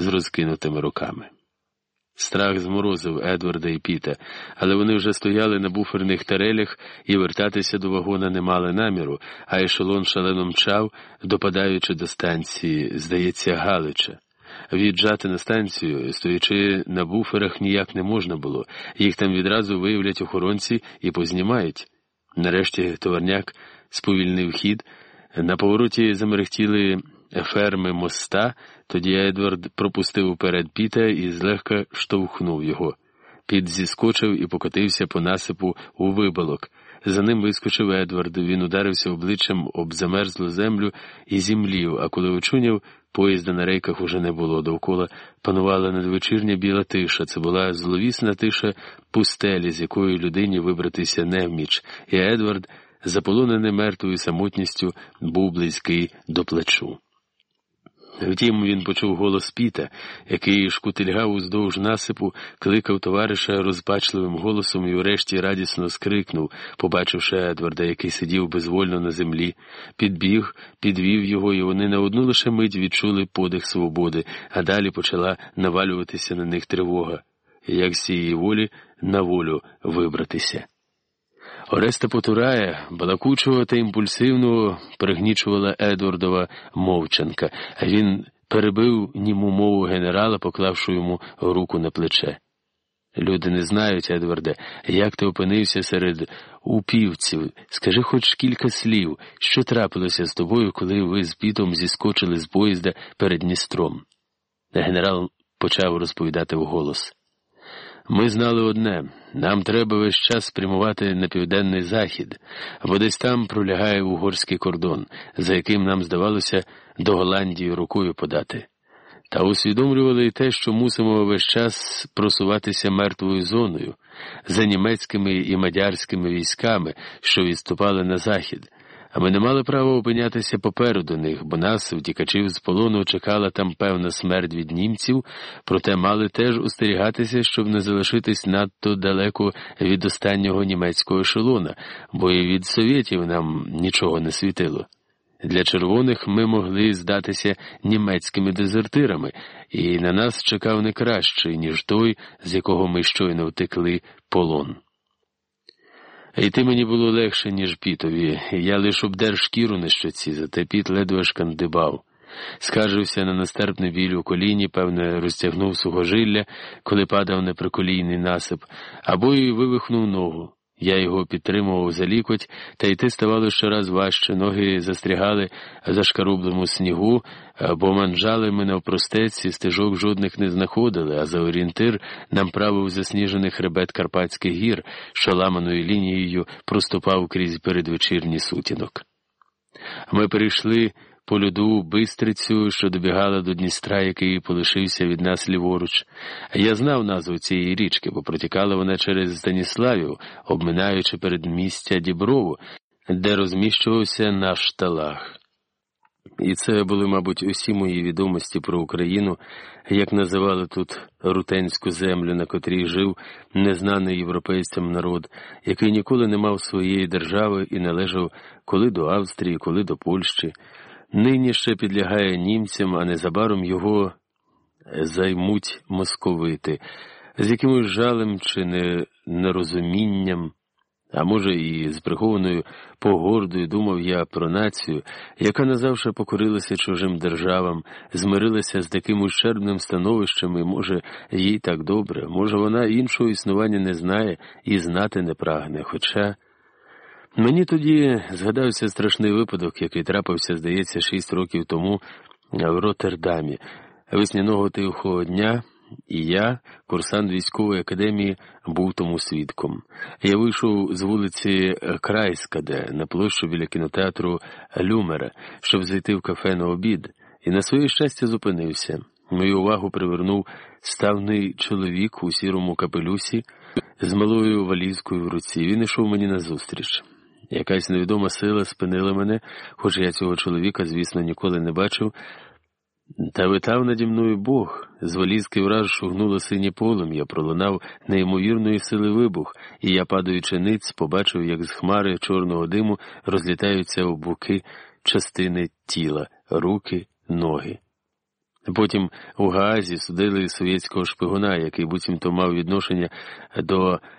з розкинутими руками. Страх зморозив Едварда і Піта, але вони вже стояли на буферних тарелях і вертатися до вагона не мали наміру, а ешелон шалено мчав, допадаючи до станції, здається, Галича. В'їжджати на станцію, стоячи на буферах, ніяк не можна було. Їх там відразу виявлять охоронці і познімають. Нарешті товарняк сповільнив хід. На повороті замерехтіли ферми моста, тоді Едвард пропустив уперед Піта і злегка штовхнув його. Піт зіскочив і покотився по насипу у вибалок. За ним вискочив Едвард. Він ударився обличчям об замерзлу землю і зімлів, а коли очуняв, поїзда на рейках уже не було. Довкола панувала надвечірня біла тиша. Це була зловісна тиша пустелі, з якої людині вибратися не вміч, і Едвард, заполонений мертвою самотністю, був близький до плечу. Втім, він почув голос Піта, який шкутильгав уздовж насипу, кликав товариша розпачливим голосом і врешті радісно скрикнув, побачивши Едварда, який сидів безвольно на землі, підбіг, підвів його, і вони на одну лише мить відчули подих свободи, а далі почала навалюватися на них тривога, як з цієї волі на волю вибратися. Ореста Потурая, балакучого та імпульсивного, пригнічувала Едвардова мовчанка, а він перебив німу мову генерала, поклавши йому руку на плече. Люди не знають, Едварде, як ти опинився серед упівців. Скажи хоч кілька слів, що трапилося з тобою, коли ви з Пітом зіскочили з поїзда перед Дністром. Генерал почав розповідати вголос. Ми знали одне нам треба весь час спрямувати на південний захід, бо десь там пролягає угорський кордон, за яким нам здавалося до Голландії рукою подати. Та усвідомлювали й те, що мусимо весь час просуватися мертвою зоною за німецькими і мадярськими військами, що відступали на захід. А ми не мали права опинятися попереду них, бо нас, втікачів з полону, чекала там певна смерть від німців, проте мали теж остерігатися, щоб не залишитись надто далеко від останнього німецького ешелона, бо і від совєтів нам нічого не світило. Для червоних ми могли здатися німецькими дезертирами, і на нас чекав не кращий, ніж той, з якого ми щойно втекли полон. Йти мені було легше, ніж пітові, я лиш обдер шкіру на щоці, зате піт ледве шкандибав. Скаржився на нестерпний біль у коліні, певне, розтягнув сухожилля, коли падав неприколійний насип, або й вивихнув ногу. Я його підтримував за лікоть, та йти ставало щораз важче. Ноги застрягали за шкарублому снігу, бо манжали ми навпростець стежок жодних не знаходили, а за орієнтир нам правив засніжений хребет Карпатських гір, що ламаною лінією проступав крізь передвечірній сутінок. Ми перейшли по льоду бистрицю, що добігала до Дністра, який полишився від нас ліворуч. Я знав назву цієї річки, бо протікала вона через Станіславів, обминаючи передмістя Діброву, де розміщувався наш талах. І це були, мабуть, усі мої відомості про Україну, як називали тут рутенську землю, на котрій жив незнаний європейцям народ, який ніколи не мав своєї держави і належав коли до Австрії, коли до Польщі нині ще підлягає німцям, а незабаром його займуть московити, з якимось жалем чи не нерозумінням, а може, і з прихованою погордою думав я про націю, яка назавше покорилася чужим державам, змирилася з таким ущербним становищем, і, може, їй так добре, може, вона іншого існування не знає і знати не прагне. Хоча. Мені тоді згадався страшний випадок, який трапився, здається, шість років тому в Роттердамі, весняного тихого дня, і я, курсант військової академії, був тому свідком. Я вийшов з вулиці Крайскаде на площу біля кінотеатру Люмера, щоб зайти в кафе на обід, і на своє щастя зупинився. Мою увагу привернув ставний чоловік у сірому капелюсі з малою валізкою в руці. Він йшов мені назустріч. Якась невідома сила спинила мене, хоч я цього чоловіка, звісно, ніколи не бачив. Та витав наді мною Бог, з валізки враз шугнуло синє полум'я, пролунав неймовірної сили вибух, і я, падаючи ниць, побачив, як з хмари чорного диму розлітаються в боки частини тіла, руки, ноги. Потім у Гаазі судили совєтського шпигуна, який буцімто мав відношення до